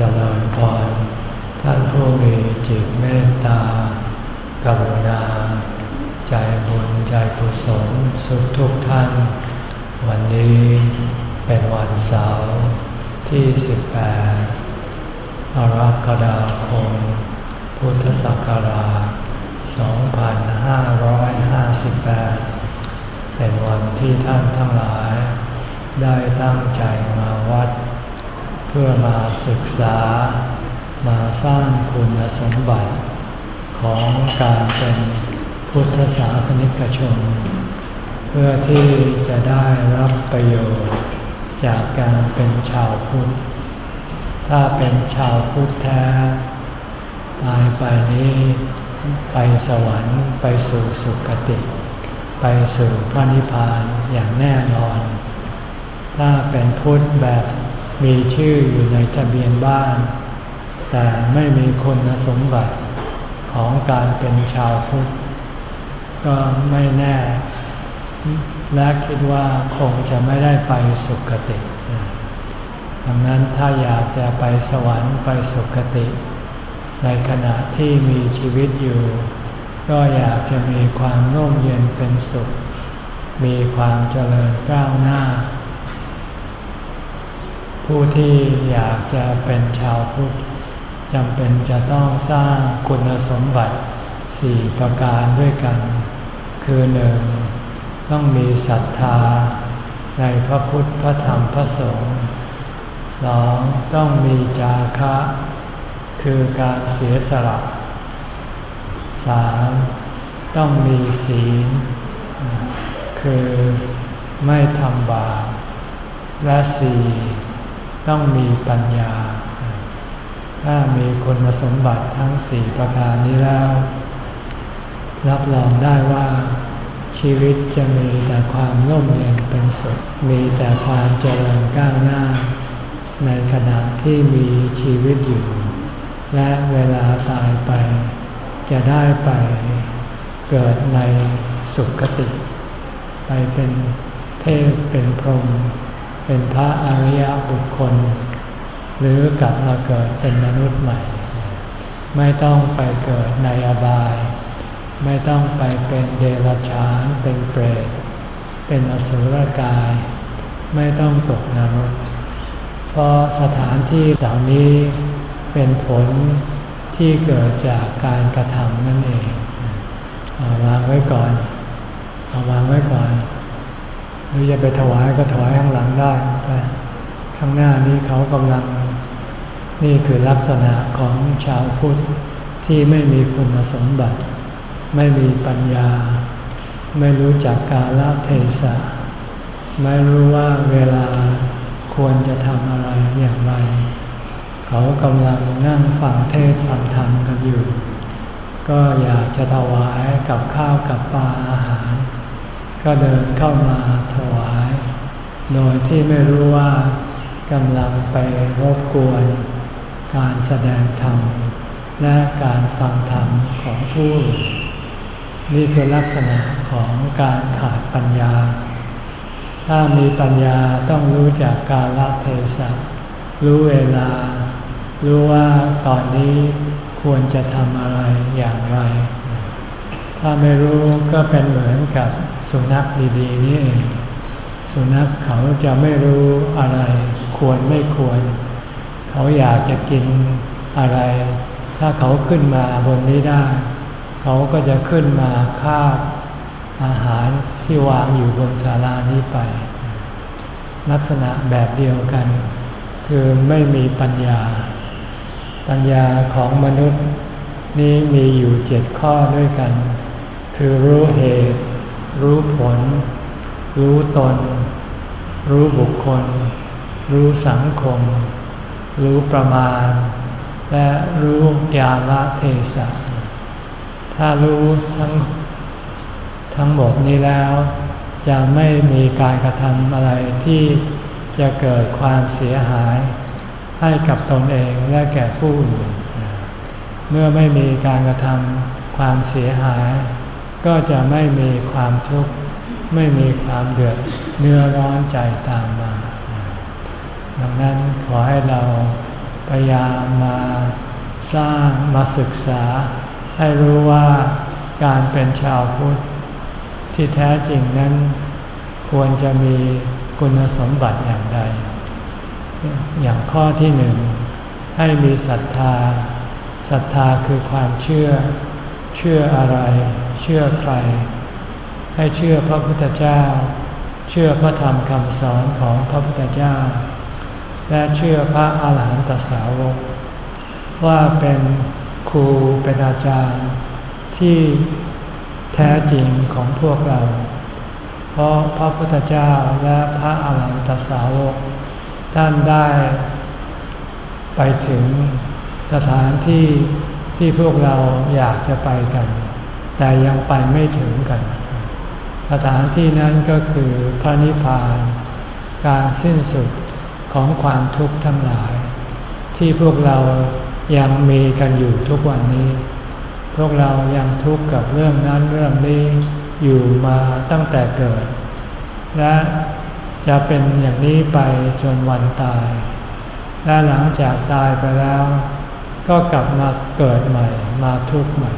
เจริญพร ท่านผู้มีจิตเมตตา กรุณา ใจบุญใจกุศลสุขทุกท่าน วันนี้เป็นวันเสาร์ที่ 18กรกฎาคม พุทธศักราช 2558 เป็นวันที่ท่านทั้งหลาย ได้ตั้งใจมาวัด พื่อมาศึกษา มาสร้างคุณสมบัติของการเป็นพุทธศาสนิกชน เพื่อที่จะได้รับประโยชน์จากการเป็นชาวพุทธ ถ้าเป็นชาวพุทธแท้ตายไปนี้ไปสวรรค์ไปสู่สุคติ ไปสู่พระนิพพานอย่างแน่นอน ถ้าเป็นพุทธแบบ มีชื่ออยู่ในทะเบียนบ้าน แต่ไม่มีคุณสมบัติของการเป็นชาวพุทธก็ไม่แน่ และคิดว่าคงจะไม่ได้ไปสุคติ ดังนั้นถ้าอยากจะไปสวรรค์ไปสุคติ ในขณะที่มีชีวิตอยู่ ก็อยากจะมีความร่มเย็นเป็นสุข มีความเจริญก้าวหน้า ผู้ที่อยากจะเป็นชาวพุทธจำเป็นจะต้องสร้างคุณสมบัติสี่ประการด้วยกัน คือหนึ่งต้องมีศรัทธา ในพระพุทธพระธรรมพระสงฆ์สองต้องมีจาคะ คือการเสียสละสามต้องมีศีล คือไม่ทำบาปและสี่ ต้องมีปัญญา ถ้ามีคุณสมบัติทั้งสี่ประการนี้แล้ว รับรองได้ว่าชีวิตจะมีแต่ความร่มเย็นเป็นสุข มีแต่ความเจริญก้าวหน้า ในขณะที่มีชีวิตอยู่ และเวลาตายไป จะได้ไปเกิดในสุคติ ไปเป็นเทพเป็นพรหม เป็นพระอริยบุคคล หรือกลับมาเกิดเป็นมนุษย์ใหม่ ไม่ต้องไปเกิดในอบาย ไม่ต้องไปเป็นเดรัจฉานเป็นเปรต เป็นอสุรกาย ไม่ต้องตกนรกเพราะสถานที่เหล่านี้เป็นผลที่เกิดจากการกระทำนั่นเองเอาวางไว้ก่อนเอาวางไว้ก่อน หรือจะไปถวายก็ถวายข้างหลังได้ ข้างหน้านี้เขากำลัง นี่คือลักษณะของชาวพุทธที่ไม่มีคุณสมบัติ ไม่มีปัญญา ไม่รู้จักกาลเทศะ ไม่รู้ว่าเวลาควรจะทำอะไรอย่างไร เขากำลังนั่งฟังเทศฟังธรรมกันอยู่ ก็อยากจะถวายกับข้าวกับปลาอาหาร ก็เดินเข้ามาถวาย โดยที่ไม่รู้ว่ากำลังไปรบกวน การแสดงธรรม และการฟังธรรมของผู้นนี่คือลักษณะของการขาดปัญญา ถ้ามีปัญญาต้องรู้จากกาลเทศะรู้เวลา รู้ว่าตอนนี้ควรจะทำอะไรอย่างไร ถ้าไม่รู้ก็เป็นเหมือนกับสุนัขดีๆนี่เอง สุนัขเขาจะไม่รู้อะไรควรไม่ควร เขาอยากจะกินอะไร ถ้าเขาขึ้นมาบนนี้ได้ เขาก็จะขึ้นมาคาบอาหารที่วางอยู่บนศาลานี้ไป ลักษณะแบบเดียวกัน คือไม่มีปัญญา ปัญญาของมนุษย์นี้มีอยู่เจ็ดข้อด้วยกัน คือรู้เหตุ รู้ผล รู้ตน รู้บุคคล รู้สังคม รู้ประมาณ และรู้ญาละเทศะถ้ารู้ทั้งทั้งหมดนี้แล้ว จะไม่มีการกระทำอะไรที่จะเกิดความเสียหายให้กับตนเองและแก่ผู้อื่น เมื่อไม่มีการกระทำความเสียหาย ก็จะไม่มีความทุกข์ไม่มีความเดือดเนื้อร้อนใจตามมา ดังนั้นขอให้เราพยายามมาสร้างมาศึกษา ให้รู้ว่าการเป็นชาวพุทธที่แท้จริงนั้น ควรจะมีคุณสมบัติอย่างใด อย่างข้อที่หนึ่งให้มีศรัทธาศรัทธาคือความเชื่อ เชื่ออะไร เชื่อใคร ให้เชื่อพระพุทธเจ้า เชื่อพระธรรมคำสอนของพระพุทธเจ้า และเชื่อพระอาหารหันตสาวก ว่าเป็นครูเป็นอาจารย์ที่แท้จริงของพวกเรา เพราะพระพุทธเจ้าและพระอาหารหันตสาวก ท่านได้ ไปถึงสถานที่ที่พวกเราอยากจะไปกัน แต่ยังไปไม่ถึงกัน สถานที่นั้นก็คือพระนิพพาน การสิ้นสุดของความทุกข์ทั้งหลาย ที่พวกเรายังมีกันอยู่ทุกวันนี้ พวกเรายังทุกข์กับเรื่องนั้นเรื่องนี้อยู่มาตั้งแต่เกิด และจะเป็นอย่างนี้ไปจนวันตาย และหลังจากตายไปแล้ว ก็กลับมาเกิดใหม่มาทุกข์ใหม่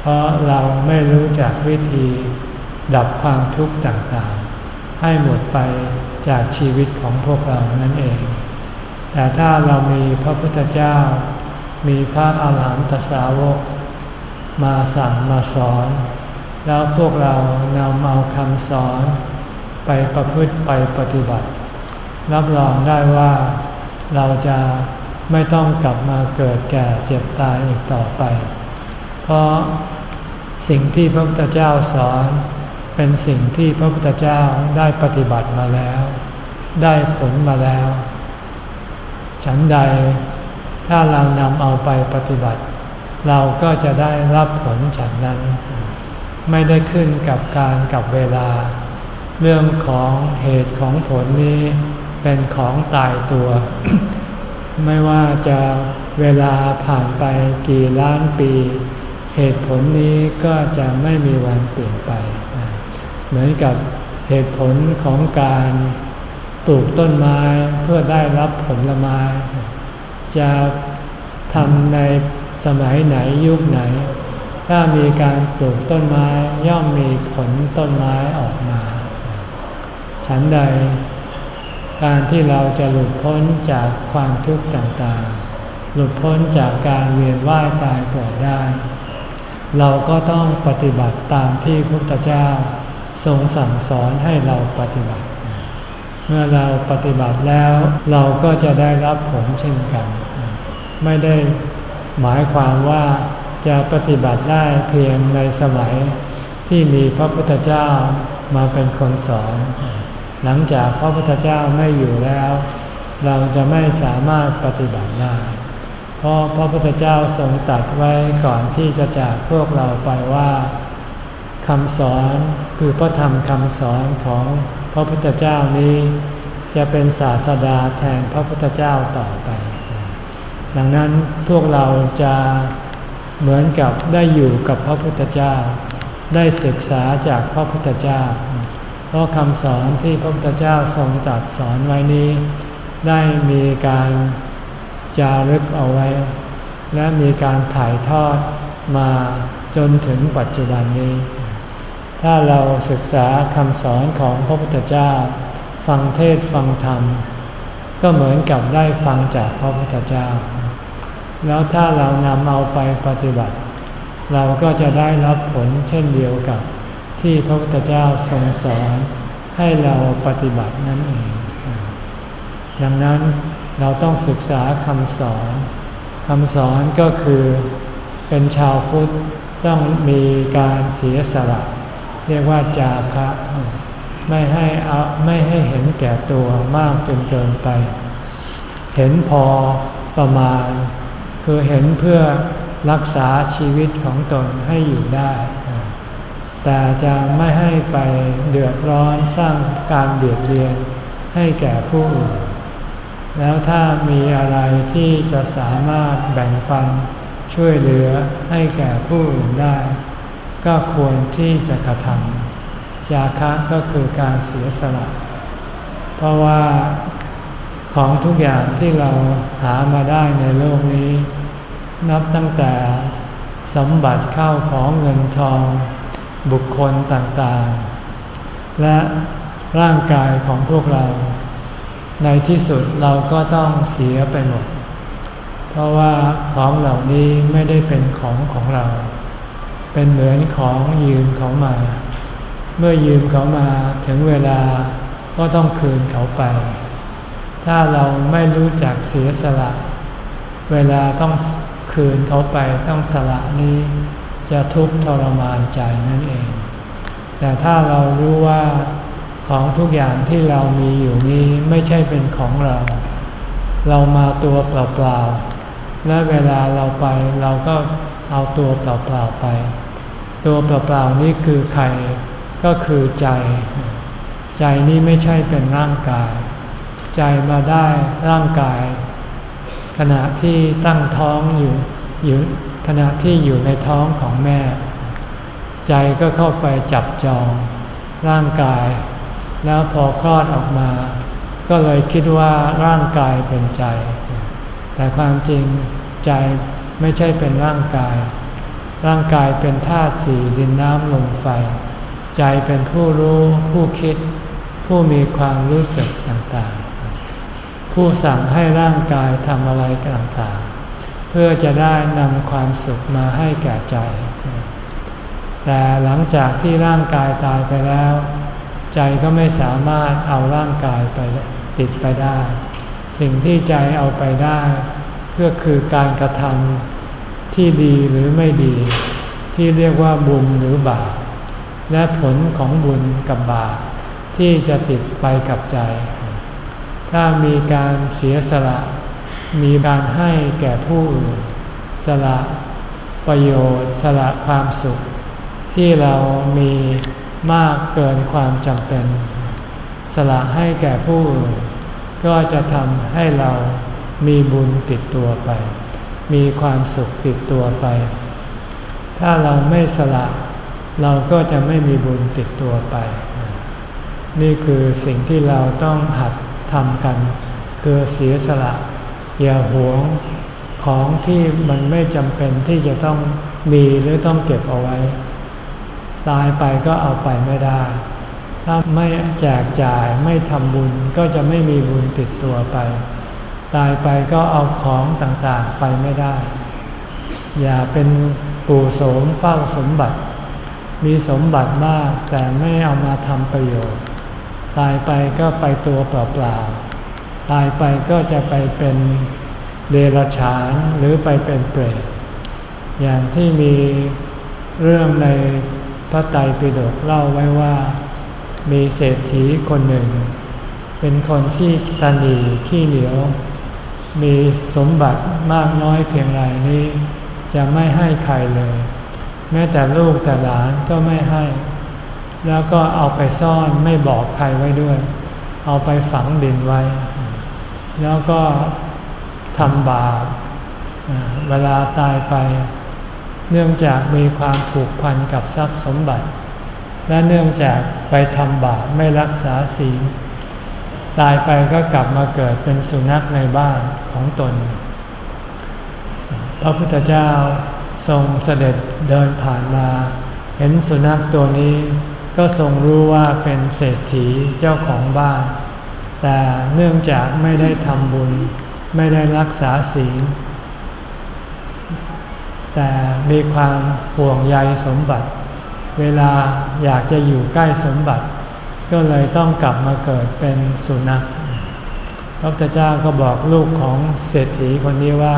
เพราะเราไม่รู้จักวิธีดับความทุกข์ต่างๆ ให้หมดไปจากชีวิตของพวกเรานั่นเอง แต่ถ้าเรามีพระพุทธเจ้า มีพระอาหารหันตสาวก มาสั่งมาสอน แล้วพวกเรานำเอาคำสอน ไปประพฤติไปปฏิบัติ รับรองได้ว่าเราจะไม่ต้องกลับมาเกิดแก่เจ็บตายอีกต่อไป ราะสิ่งที่พระพุทธเจ้าสอนเป็นสิ่งที่พระพุทธเจ้าได้ปฏิบัติมาแล้ว ได้ผลมาแล้ว ฉันใดถ้าเรานำเอาไปปฏิบัติ เราก็จะได้รับผลฉันนั้น ไม่ได้ขึ้นกับการกับเวลา เรื่องของเหตุของผลนี้เป็นของตายตัว ไม่ว่าจะเวลาผ่านไปกี่ล้านปี เหตุผลนี้ก็จะไม่มีวันเปลี่ยนไป เหมือนกับเหตุผลของการปลูกต้นไม้เพื่อได้รับผลไม้ จะทำในสมัยไหนยุคไหน ถ้ามีการปลูกต้นไม้ย่อมมีผลต้นไม้ออกมา ฉันใด การที่เราจะหลุดพ้นจากความทุกข์ต่างๆ หลุดพ้นจากการเวียนว่ายตายเกิดได้ เราก็ต้องปฏิบัติตามที่พระพุทธเจ้าทรงสั่งสอนให้เราปฏิบัติ เมื่อเราปฏิบัติแล้วเราก็จะได้รับผลเช่นกัน ไม่ได้หมายความว่าจะปฏิบัติได้เพียงในสมัยที่มีพระพุทธเจ้ามาเป็นคนสอน หลังจากพระพุทธเจ้าไม่อยู่แล้ว เราจะไม่สามารถปฏิบัติได้ เพราะพระพุทธเจ้าทรงตัดไว้ก่อนที่จะจากพวกเราไปว่าคำสอนคือพระธรรมคำสอนของพระพุทธเจ้านี้ จะเป็นศาสดาแทนพระพุทธเจ้าต่อไป ดังนั้นพวกเราจะเหมือนกับได้อยู่กับพระพุทธเจ้า ได้ศึกษาจากพระพุทธเจ้า เพราะคำสอนที่พระพุทธเจ้าทรงตรัสสอนไว้นี้ ได้มีการ จารึกเอาไว้ และมีการถ่ายทอดมาจนถึงปัจจุบันนี้ ถ้าเราศึกษาคำสอนของพระพุทธเจ้า ฟังเทศฟังธรรม ก็เหมือนกับได้ฟังจากพระพุทธเจ้า แล้วถ้าเรานำเอาไปปฏิบัติ เราก็จะได้รับผลเช่นเดียวกับที่พระพุทธเจ้าทรงสอนให้เราปฏิบัตินั่นเอง ดังนั้น เราต้องศึกษาคำสอนคำสอนก็คือเป็นชาวพุทธต้องมีการเสียสละเรียกว่าจาคะไม่ให้อไม่ให้เห็นแก่ตัวมากจนเกินไป เห็นพอประมาณ คือเห็นเพื่อรักษาชีวิตของตนให้อยู่ได้ แต่จะไม่ให้ไปเดือดร้อนสร้างการเบียดเบียนให้แก่ผู้อื่น แล้วถ้ามีอะไรที่จะสามารถแบ่งปันช่วยเหลือให้แก่ผู้อื่นได้ ก็ควรที่จะกระทำจาคะก็คือการเสียสละ เพราะว่าของทุกอย่างที่เราหามาได้ในโลกนี้ นับตั้งแต่สมบัติเข้าของเงินทอง บุคคลต่างๆ และร่างกายของพวกเรา ในที่สุดเราก็ต้องเสียไปหมด เพราะว่าของเหล่านี้ไม่ได้เป็นของของเรา เป็นเหมือนของยืมเขามา เมื่อยืมเขามาถึงเวลาก็ต้องคืนเขาไป ถ้าเราไม่รู้จักเสียสละ เวลาต้องคืนเขาไปต้องสละนี้ จะทุกข์ทรมานใจนั่นเอง แต่ถ้าเรารู้ว่า ของทุกอย่างที่เรามีอยู่นี้ไม่ใช่เป็นของเรา เรามาตัวเปล่าๆ และเวลาเราไปเราก็เอาตัวเปล่าๆไป ตัวเปล่าๆนี่คือใครก็คือใจ ใจนี้ไม่ใช่เป็นร่างกาย ใจมาได้ร่างกาย ขณะที่ตั้งท้องอยู่อยู่ขณะที่อยู่ในท้องของแม่ ใจก็เข้าไปจับจอง ร่างกาย แล้วพอคลอดออกมา ก็เลยคิดว่าร่างกายเป็นใจ แต่ความจริงใจไม่ใช่เป็นร่างกาย ร่างกายเป็นธาตุสี่ดินน้ำลมไฟ ใจเป็นผู้รู้ผู้คิด ผู้มีความรู้สึกต่างๆ ผู้สั่งให้ร่างกายทำอะไรต่างๆ เพื่อจะได้นำความสุขมาให้แก่ใจ แต่หลังจากที่ร่างกายตายไปแล้ว ใจก็ไม่สามารถเอาร่างกายไปติดไปได้ สิ่งที่ใจเอาไปได้ก็คือการกระทำที่ดีหรือไม่ดี ที่เรียกว่าบุญหรือบาปและผลของบุญกับบาปที่จะติดไปกับใจ ถ้ามีการเสียสละ มีการให้แก่ผู้อื่นสละประโยชน์ สละความสุข ที่เรามี มากเกินความจำเป็น สละให้แก่ผู้อื่นก็จะทำให้เรามีบุญติดตัวไป มีความสุขติดตัวไป ถ้าเราไม่สละ เราก็จะไม่มีบุญติดตัวไป นี่คือสิ่งที่เราต้องหัดทำกัน คือเสียสละ อย่าหวงของที่มันไม่จำเป็นที่จะต้องมีหรือต้องเก็บเอาไว้ ตายไปก็เอาไปไม่ได้ ถ้าไม่แจกจ่ายไม่ทำบุญก็จะไม่มีบุญติดตัวไป ตายไปก็เอาของต่างๆไปไม่ได้ อย่าเป็นปู่โสมเฝ้าสมบัติ มีสมบัติมากแต่ไม่เอามาทำประโยชน์ ตายไปก็ไปตัวเปล่าๆ ตายไปก็จะไปเป็นเดรัจฉานหรือไปเป็นเปรตอย่างที่มีเรื่องใน พระไตรปิฎกเล่าไว้ว่า มีเศรษฐีคนหนึ่ง เป็นคนที่ตันดีขี้เหนียว มีสมบัติมากน้อยเพียงไรนี้ จะไม่ให้ใครเลย แม้แต่ลูกแต่หลานก็ไม่ให้ แล้วก็เอาไปซ่อนไม่บอกใครไว้ด้วย เอาไปฝังดินไว้ แล้วก็ทำบาปเวลาตายไป เนื่องจากมีความผูกพันกับทรัพย์สมบัติ และเนื่องจากไปทำบาปไม่รักษาศีล ตายไปก็กลับมาเกิดเป็นสุนัขในบ้านของตน พระพุทธเจ้าทรงเสด็จเดินผ่านมา เห็นสุนัขตัวนี้ก็ทรงรู้ว่าเป็นเศรษฐีเจ้าของบ้าน แต่เนื่องจากไม่ได้ทำบุญ ไม่ได้รักษาศีล แต่มีความห่วงใยสมบัติ เวลาอยากจะอยู่ใกล้สมบัติ ก็เลยต้องกลับมาเกิดเป็นสุนัขพระพุทธเจ้าก็บอกลูกของเศรษฐีคนนี้ว่า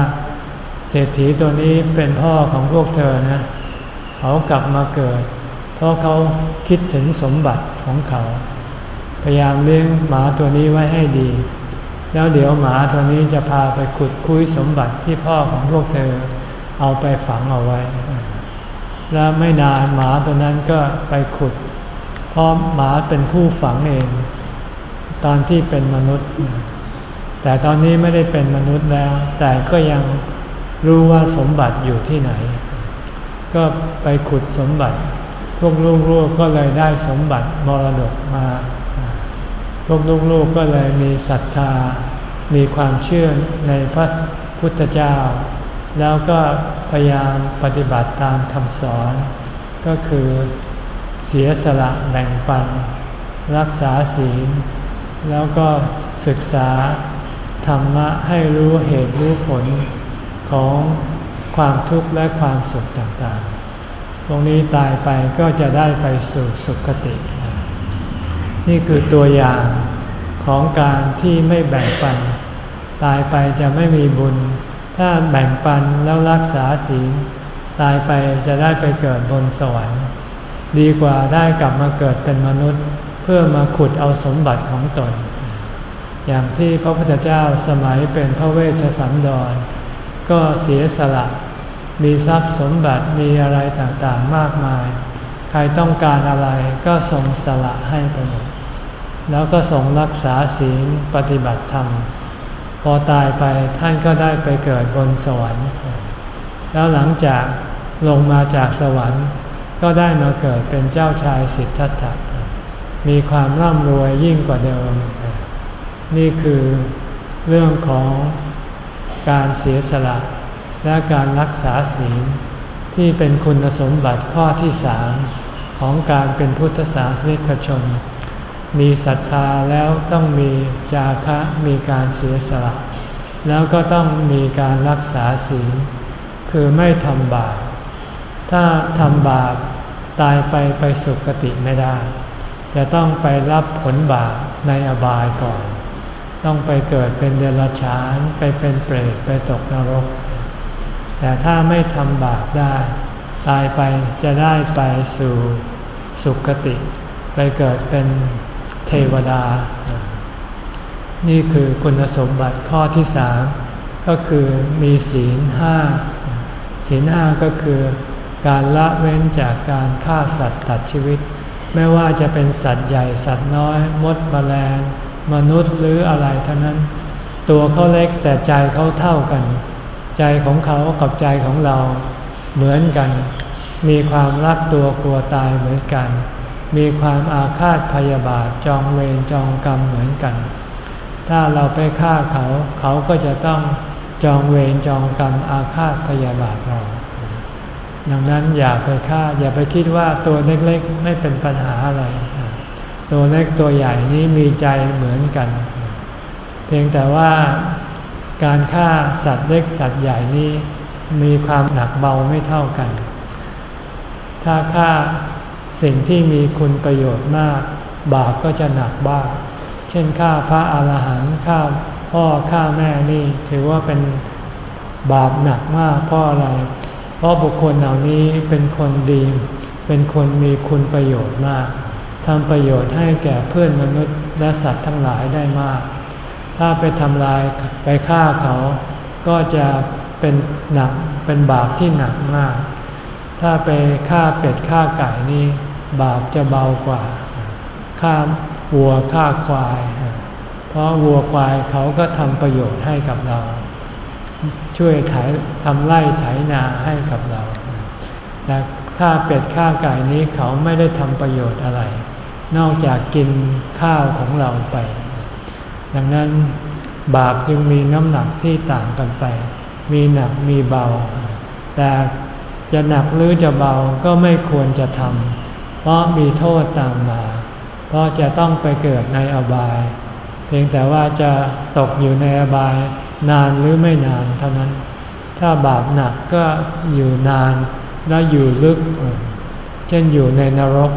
เศรษฐีตัวนี้เป็นพ่อของพวกเธอนะ เขากลับมาเกิด เพราะเขาคิดถึงสมบัติของเขา พยายามเลี้ยงหมาตัวนี้ไว้ให้ดี แล้วเดี๋ยวหมาตัวนี้จะพาไปขุดคุยสมบัติที่พ่อของพวกเธอ เอาไปฝังเอาไว้ แล้วไม่นานหมาตัวนั้นก็ไปขุด เพราะหมาเป็นผู้ฝังเอง ตอนที่เป็นมนุษย์ แต่ตอนนี้ไม่ได้เป็นมนุษย์แล้ว แต่ก็ยังรู้ว่าสมบัติอยู่ที่ไหน ก็ไปขุดสมบัติ พวกลูกๆก็เลยได้สมบัติมรดกมา พวกลูกๆก็เลยมีศรัทธามมีความเชื่อในพระพุทธเจ้า แล้วก็พยายามปฏิบัติตามคำสอน ก็คือเสียสละแบ่งปัน รักษาศีล แล้วก็ศึกษาธรรมะให้รู้เหตุรู้ผลของความทุกข์และความสุขต่างๆ ตรงนี้ตายไปก็จะได้ไปสู่สุคติ นี่คือตัวอย่างของการที่ไม่แบ่งปัน ตายไปจะไม่มีบุญ ถ้าแบ่งปันแล้วรักษาศีลตายไปจะได้ไปเกิดบนสวรรค์ ดีกว่าได้กลับมาเกิดเป็นมนุษย์ เพื่อมาขุดเอาสมบัติของตน อย่างที่พระพุทธเจ้าสมัยเป็นพระเวชสันดร ก็เสียสละ มีทรัพย์สมบัติมีอะไรต่างๆมากมาย ใครต้องการอะไรก็ทรงสละให้ไปหมดแล้วก็ทรงรักษาศีลปฏิบัติธรรม พอตายไปท่านก็ได้ไปเกิดบนสวรรค์ แล้วหลังจากลงมาจากสวรรค์ ก็ได้มาเกิดเป็นเจ้าชายสิทธัตถะ มีความร่ำรวยยิ่งกว่าเดิม นี่คือเรื่องของการเสียสละและการรักษาศีลที่เป็นคุณสมบัติข้อที่สามของการเป็นพุทธศาสนิกชน มีศรัทธาแล้วต้องมีจาคะมีการเสียสละ แล้วก็ต้องมีการรักษาศีลคือไม่ทำบาป ถ้าทำบาปตายไปไปสุคติไม่ได้ จะต้องไปรับผลบาปในอบายก่อน ต้องไปเกิดเป็นเดรัจฉานไปเป็นเปรตไปตกนรก แต่ถ้าไม่ทำบาปได้ ตายไปจะได้ไปสู่สุคติ ไปเกิดเป็น ทวดา นี่คือคุณสมบัติข้อที่สามก็คือมีศีลห้าศีลห้าก็คือการละเว้นจากการฆ่าสัตว์ตัดชีวิต ไม่ว่าจะเป็นสัตว์ใหญ่สัตว์น้อย มดมแมลง มนุษย์หรืออะไรทั้งนั้น ตัวเขาเล็กแต่ใจเขาเท่ากัน ใจของเขากับใจของเราเหมือนกัน มีความรักตัวกลัวตายเหมือนกัน มีความอาฆาตพยาบาทจองเวรจองกรรมเหมือนกัน ถ้าเราไปฆ่าเขา เขาก็จะต้องจองเวรจองกรรมอาฆาตพยาบาทเรา ดังนั้นอย่าไปฆ่า อย่าไปคิดว่าตัวเล็กๆ ไม่เป็นปัญหาอะไร ตัวเล็กตัวใหญ่นี้มีใจเหมือนกัน เพียงแต่ว่าการฆ่าสัตว์เล็กสัตว์ใหญ่นี้มีความหนักเบาไม่เท่ากัน ถ้าฆ่า สิ่งที่มีคุณประโยชน์มาก บาปก็จะหนักบ้าง เช่นฆ่าพระอาหารหันต์ฆ่าพ่อฆ่าแม่นี่ถือว่าเป็นบาปหนักมากเพราะอะไร เพราะบุคคลเหล่านี้เป็นคนดี เป็นคนมีคุณประโยชน์มากทำประโยชน์ให้แก่เพื่อนมนุษย์และสัตว์ทั้งหลายได้มาก ถ้าไปทำลายไปฆ่าเขา ก็จะเป็นหนักเป็นบาปที่หนักมาก ถ้าไปฆ่าเป็ดฆ่าไก่นี่บาปจะเบากว่าฆ่าวัวฆ่าควาย เพราะวัวควายเขาก็ทำประโยชน์ให้กับเรา ช่วยไถทำไร่ไถนาให้กับเราแต่ฆ่าเป็ดฆ่าไก่นี้เขาไม่ได้ทำประโยชน์อะไร นอกจากกินข้าวของเราไป ดังนั้นบาปจึงมีน้ำหนักที่ต่างกันไป มีหนักมีเบา แต่ จะหนักหรือจะเบาก็ไม่ควรจะทำเพราะมีโทษตามมา เพราะจะต้องไปเกิดในอบาย เพียงแต่ว่าจะตกอยู่ในอบาย นานหรือไม่นานเท่านั้น ถ้าบาปหนักก็อยู่นานและอยู่ลึก เช่นอยู่ในนรก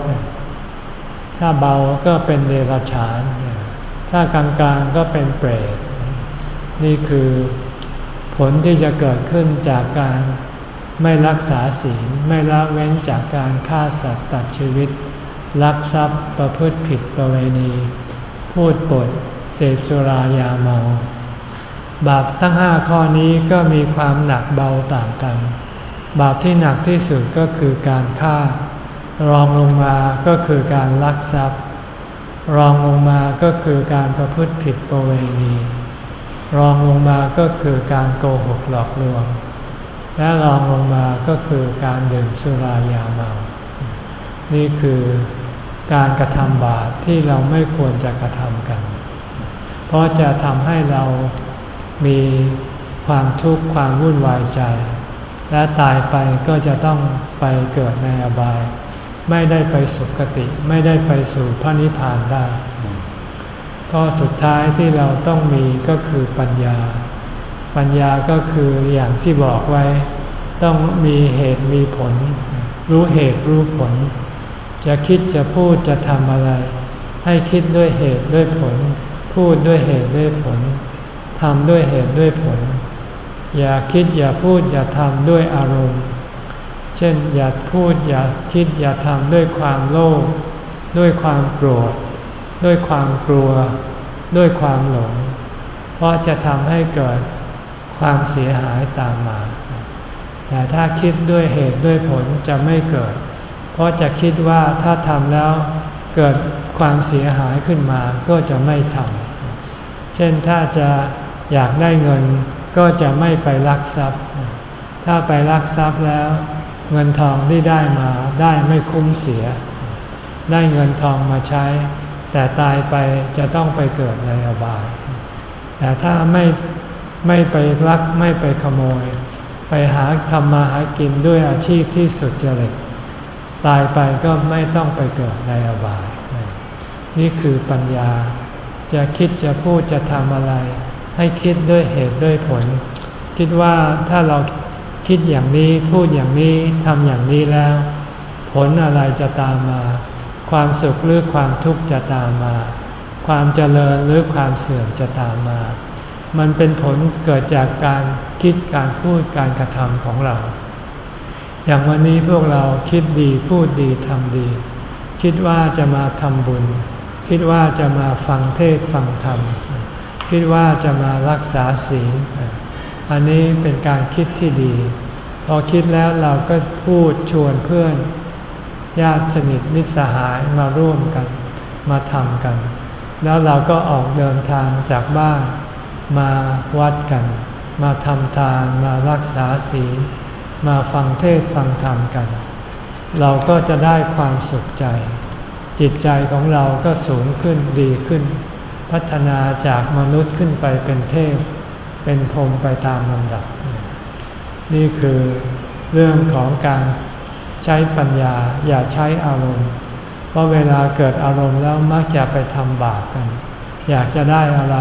ถ้าเบาก็เป็นเดรัจฉาน ถ้ากลางๆก็เป็นเปรต นี่คือผลที่จะเกิดขึ้นจากการ ไม่รักษาศีลไม่ละเว้นจากการฆ่าสัตว์ตัดชีวิต ลักทรัพย์ประพฤติผิดประเวณี พูดปด เสพสุรายาเมา บาปทั้งห้าข้อนี้ก็มีความหนักเบาต่างกัน บาปที่หนักที่สุดก็คือการฆ่า รองลงมาก็คือการลักทรัพย์ รองลงมาก็คือการประพฤติผิดประเวณี รองลงมาก็คือการโกหกหลอกลวง และรองลงมาก็คือการดื่มสุรายาเมา นี่คือการกระทำบาปที่เราไม่ควรจะกระทำกัน เพราะจะทำให้เรามีความทุกข์ความวุ่นวายใจ และตายไปก็จะต้องไปเกิดในอบาย ไม่ได้ไปสุคติไม่ได้ไปสู่พระนิพพานได้ ก็สุดท้ายที่เราต้องมีก็คือปัญญา ปัญญาก็คืออย่างที่บอกไว้ ต้องมีเหตุมีผล รู้เหตุรู้ผล จะคิดจะพูดจะทำอะไร ให้คิดด้วยเหตุด้วยผล พูดด้วยเหตุด้วยผลทำด้วยเหตุด้วยผล อย่าคิดอย่าพูดอย่าทำด้วยอารมณ์ เช่นอย่าพูดอย่าคิดอย่าทำด้วยความโลภด้วยความโกรธ ด้วยความกลัว ด้วยความหลง เพราะจะทำให้เกิด ความเสียหายตามมา แต่ถ้าคิดด้วยเหตุด้วยผลจะไม่เกิด เพราะจะคิดว่าถ้าทำแล้วเกิดความเสียหายขึ้นมาก็จะไม่ทำ เช่นถ้าจะอยากได้เงินก็จะไม่ไปลักทรัพย์ ถ้าไปลักทรัพย์แล้ว เงินทองที่ได้มาได้ไม่คุ้มเสีย ได้เงินทองมาใช้ แต่ตายไปจะต้องไปเกิดในอบาย แต่ถ้าไม่ ไม่ไปลักไม่ไปขโมย ไปหาทำมาหากินด้วยอาชีพที่สุดจริตตายไปก็ไม่ต้องไปเกิดในอบาย นี่คือปัญญาจะคิดจะพูดจะทำอะไร ให้คิดด้วยเหตุด้วยผล คิดว่าถ้าเราคิดอย่างนี้พูดอย่างนี้ทำอย่างนี้แล้ว ผลอะไรจะตามมา ความสุขหรือความทุกข์จะตามมา ความเจริญหรือความเสื่อมจะตามมา มันเป็นผลเกิดจากการคิดการพูดการกระทำของเรา อย่างวันนี้พวกเราคิดดีพูดดีทำดี คิดว่าจะมาทำบุญ คิดว่าจะมาฟังเทศฟังธรรม คิดว่าจะมารักษาศีล อันนี้เป็นการคิดที่ดี พอคิดแล้วเราก็พูดชวนเพื่อน ญาติสนิทมิตรสหายมาร่วมกัน มาทำกัน แล้วเราก็ออกเดินทางจากบ้าน มาวัดกัน มาทำทานมารักษาศีลมาฟังเทศฟังธรรมกัน เราก็จะได้ความสุขใจ จิตใจของเราก็สูงขึ้นดีขึ้น พัฒนาจากมนุษย์ขึ้นไปเป็นเทพ เป็นพรหมไปตามลำดับ นี่คือเรื่องของการใช้ปัญญาอย่าใช้อารมณ์เพราะเวลาเกิดอารมณ์แล้วมักจะไปทำบาปกัน อยากจะได้อะไร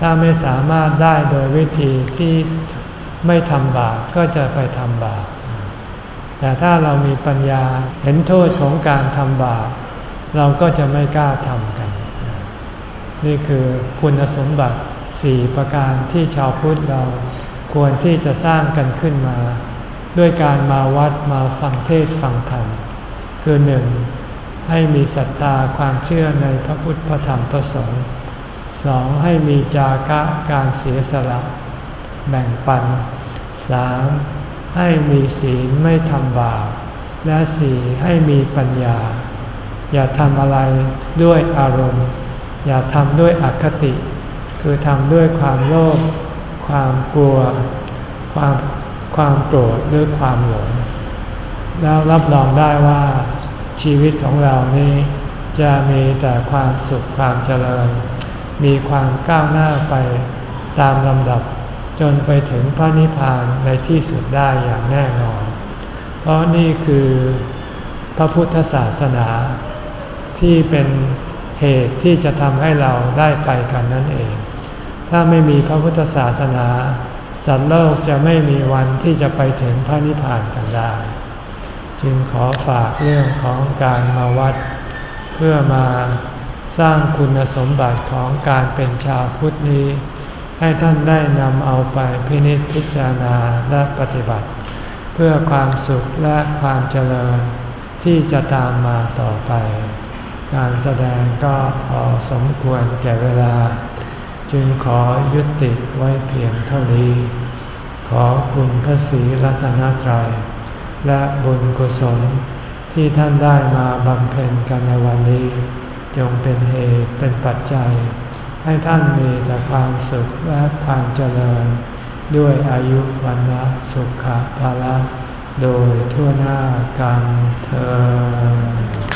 ถ้าไม่สามารถได้โดยวิธีที่ไม่ทำบาปก็จะไปทำบาป แต่ถ้าเรามีปัญญาเห็นโทษของการทำบาป เราก็จะไม่กล้าทำกัน นี่คือคุณสมบัติสี่ประการที่ชาวพุทธเราควรที่จะสร้างกันขึ้นมา ด้วยการมาวัดมาฟังเทศฟังธรรม คือหนึ่งให้มีศรัทธาความเชื่อในพระพุทธพระธรรมพระสงฆ์ สองให้มีจากะการเสียสละแบ่งปันสามให้มีศีลไม่ทำบาปและสี่ให้มีปัญญา อย่าทำอะไรด้วยอารมณ์ อย่าทำด้วยอคติ คือทำด้วยความโลภความกลัว ความความโกรธหรือความหลงแล้วรับรองได้ว่า ชีวิตของเรานี้จะมีแต่ความสุขความเจริญ มีความก้าวหน้าไปตามลำดับจนไปถึงพระนิพพานในที่สุดได้อย่างแน่นอน เพราะนี่คือพระพุทธศาสนา ที่เป็นเหตุที่จะทำให้เราได้ไปกันนั่นเอง ถ้าไม่มีพระพุทธศาสนา สัตว์โลกจะไม่มีวันที่จะไปถึงพระนิพพานกันได้ จึงขอฝากเรื่องของการมาวัด เพื่อมา สร้างคุณสมบัติของการเป็นชาวพุทธนี้ ให้ท่านได้นำเอาไปพินิจพิจารณาและปฏิบัติ เพื่อความสุขและความเจริญที่จะตามมาต่อไป การแสดงก็พอสมควรแก่เวลา จึงขอยุติไว้เพียงเท่านี้ ขอคุณพระศรีรัตนตรัย และบุญกุศลที่ท่านได้มาบำเพ็ญกันในวันนี้ จงเป็นเหตุเป็นปัจจัย ให้ท่านมีแต่ความสุขและความเจริญ ด้วยอายุวันนะสุขภาละโดยทั่วหน้ากันเธอ